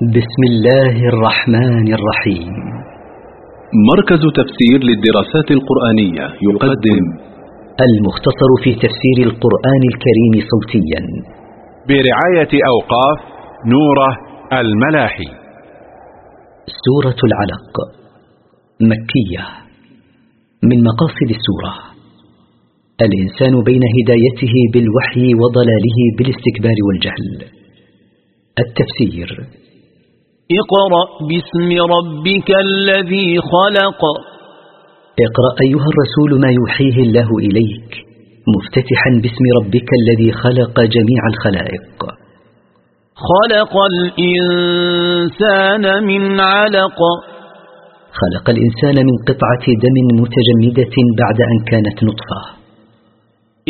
بسم الله الرحمن الرحيم. مركز تفسير للدراسات القرآنية يقدم المختصر في تفسير القرآن الكريم صوتيا. برعاية أوقاف نوره الملاحي. سورة العلق. مكية. من مقاصد السورة. الإنسان بين هدايته بالوحي وضلاله بالاستكبار والجهل. التفسير. اقرأ باسم ربك الذي خلق. اقرأ أيها الرسول ما يوحيه الله إليك. مفتتحا باسم ربك الذي خلق جميع الخلائق. خلق الإنسان من علق. خلق الإنسان من قطعة دم متجمدة بعد أن كانت نطفة.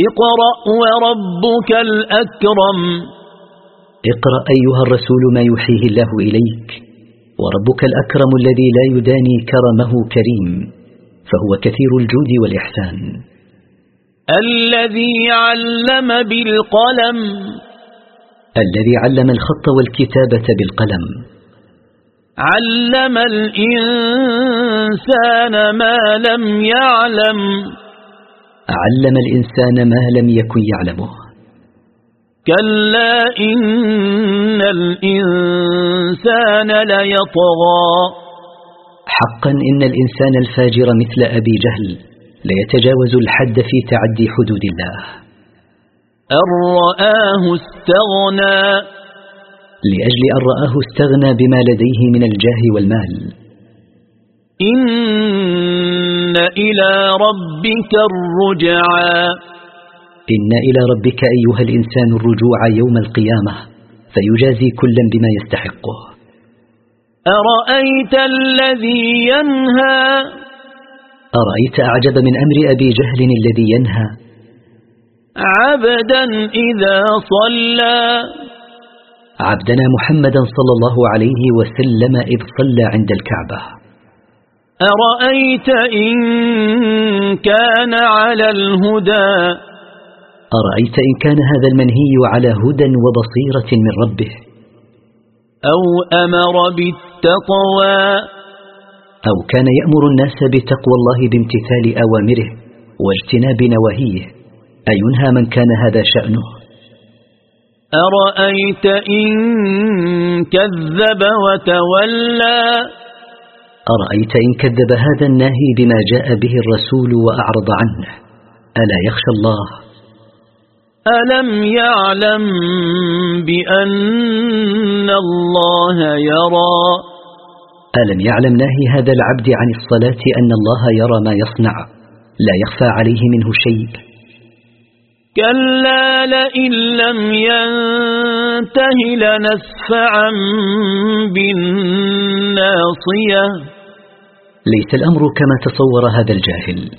اقرأ وربك الأكرم. اقرأ أيها الرسول ما يوحيه الله إليك وربك الأكرم الذي لا يداني كرمه كريم فهو كثير الجود والإحسان. الذي علم بالقلم. الذي علم الخط والكتابة بالقلم. علم الإنسان ما لم يعلم. علم الإنسان ما لم يكن يعلمه. كلا إن الإنسان ليطغى. حقا إن الإنسان الفاجر مثل أبي جهل ليتجاوز الحد في تعدي حدود الله. أن رآه استغنى. لأجل أن رآه استغنى بما لديه من الجاه والمال. إن إلى ربك الرجعى. إن إلى ربك أيها الإنسان الرجوع يوم القيامة فيجازي كلا بما يستحقه أرأيت الذي ينهى؟ أرأيت أعجب من أمر أبي جهل الذي ينهى؟ عبدا إذا صلى عبدنا محمدا صلى الله عليه وسلم إذ صلى عند الكعبة أرأيت إن كان على الهدى؟ أرأيت إن كان هذا المنهي على هدى وبصيرة من ربه؟ أو أمر بالتقوى. أو كان يأمر الناس بتقوى الله بامتثال أوامره واجتناب نواهيه أينهى من كان هذا شأنه؟ أرأيت إن كذب وتولى. أرأيت إن كذب هذا الناهي بما جاء به الرسول وأعرض عنه ألا يخشى الله؟ ألم يعلم بأن الله يرى؟ ألم يعلم ناهي هذا العبد عن الصلاة أن الله يرى ما يصنع؟ لا يخفى عليه منه شيء. كلا لئن لم ينته لنسفعا بالناصية. ليس الأمر كما تصور هذا الجاهل.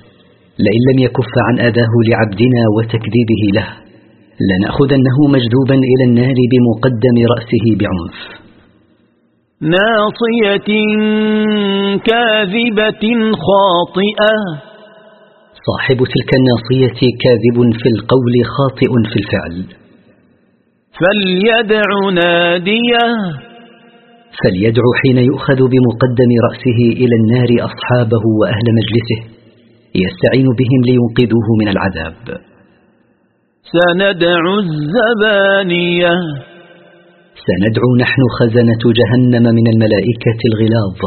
لئن لم يكف عن أذاه لعبدنا وتكذيبه له. لنأخذنه مجذوبا إلى النار بمقدم رأسه بعنف. ناصية كاذبة خاطئة. صاحب تلك الناصية كاذب في القول خاطئ في الفعل. فليدع نادية. فليدع حين يؤخذ بمقدم رأسه إلى النار أصحابه وأهل مجلسه يستعين بهم لينقذوه من العذاب. سندع الزبانية. سندعو نحن خزنة جهنم من الملائكة الغلاظ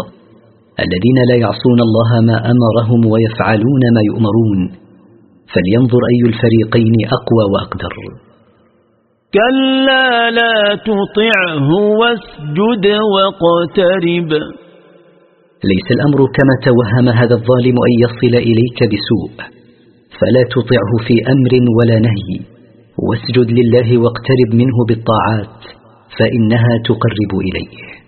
الذين لا يعصون الله ما أمرهم ويفعلون ما يؤمرون. فلينظر أي الفريقين أقوى وأقدر. كلا لا تطعه واسجد واقترب. ليس الأمر كما توهم هذا الظالم أن يصل إليك بسوء فلا تطعه في أمر ولا نهي. واسجد لله واقترب منه بالطاعات فإنها تقرب إليه.